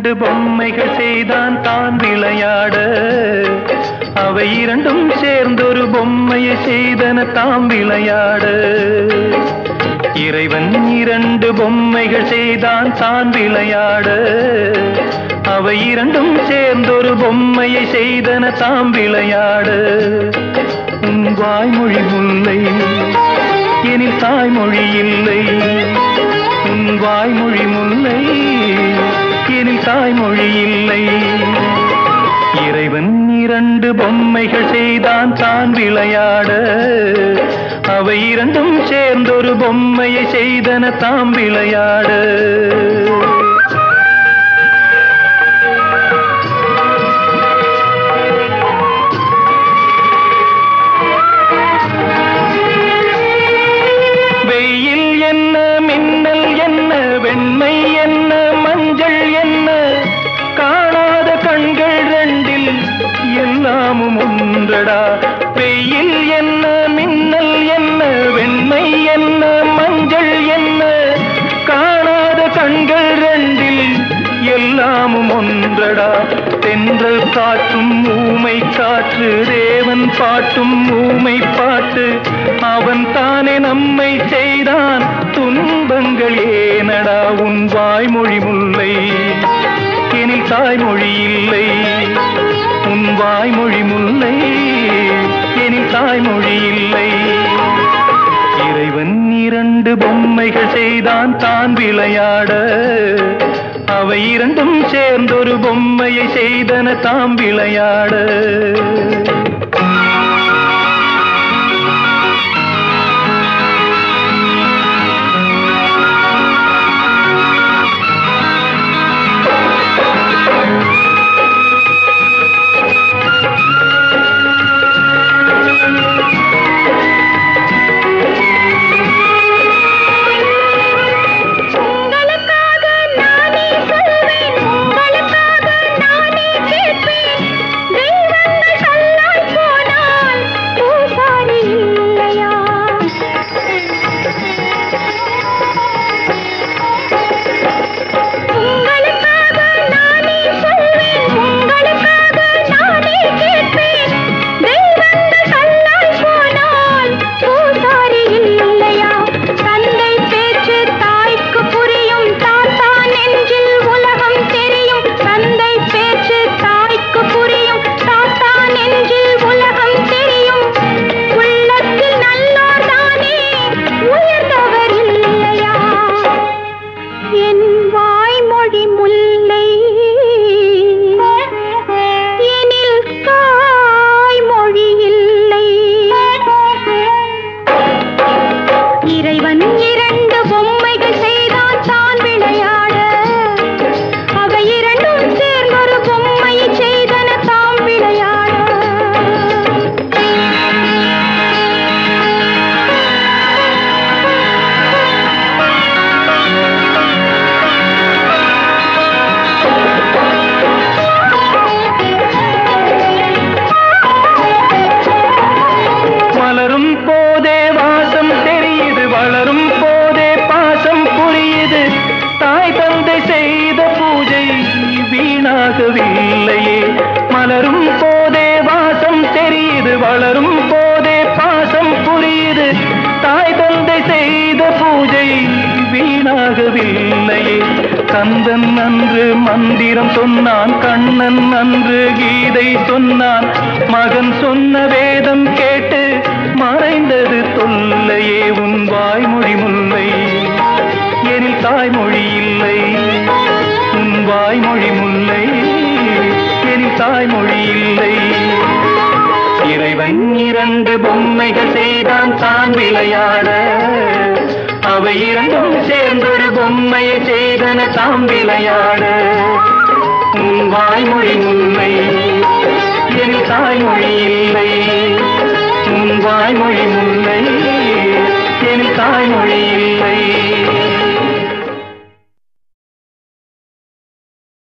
இரண்டு பொம்மைகள் செய்தான் தான் விளையாட. அவை இரண்டும் சேர்ந்தொரு பொம்மையை செய்தன தாம் விளையாட. இறைவன் இரண்டு பொம்மைகள் செய்தான் தான் விளையாட. அவை இரண்டும் சேர்ந்தொரு பொம்மையை செய்தன தாம் விளையாட. உன் வாய்மொழி முல்லை எனில் தாய்மொழி இல்லை. உன் வாய்மொழி முல்லை எனில் தாய்மொழி இல்லை. இறைவன் இரண்டு பொம்மைகள் செய்தான் தான் விளையாட. அவை இரண்டும் சேர்ந்தொரு பொம்மையை செய்தன தாம் விளையாட. காலமும் ஒன்றடா வெயில் என்ன மின்னல் என்ன வெண்மை என்ன மஞ்சள் என்ன? காணாத கண்கள் ரெண்டில் எல்லாமும் ஒன்றடா. தென்றல் காற்றும் ஊமை காற்று தேவன் பாட்டும் ஊமை பாட்டு. அவன் தானே நம்மை செய்தான் துன்பங்கள் ஏனடா? உன் வாய்மொழி முல்லை எனில் தாய்மொழி இல்லை. வாய்மொழி முல்லை எனில் தாய்மொழி இல்லை. இறைவன் இரண்டு பொம்மைகள் செய்தான் தான் விளையாட அவை இரண்டும் சேர்ந்தொரு பொம்மையை செய்தன தாம் விளையாட. வீணாகவில்லையே மலரும் போதே வாசம் தெரியுது வளரும் போதே பாசம் புரியுது. தாய் தந்தை செய்த பூஜை வீணாகவில்லையே. கந்தன் அன்று மந்திரம் சொன்னான் கண்ணன் அன்று கீதை சொன்னான். மகன் சொன்ன வேதம் கேட்டு பன்னிரண்டு பொம்மைகள் செய்தான் தான் விளையாட. அவை இரண்டும் சேர்ந்தொரு பொம்மையை செய்தன தாம் விளையாட. உன் வாய்மொழி உண்மை என் தாய்மொழி இல்லை. உன் வாய்மொழி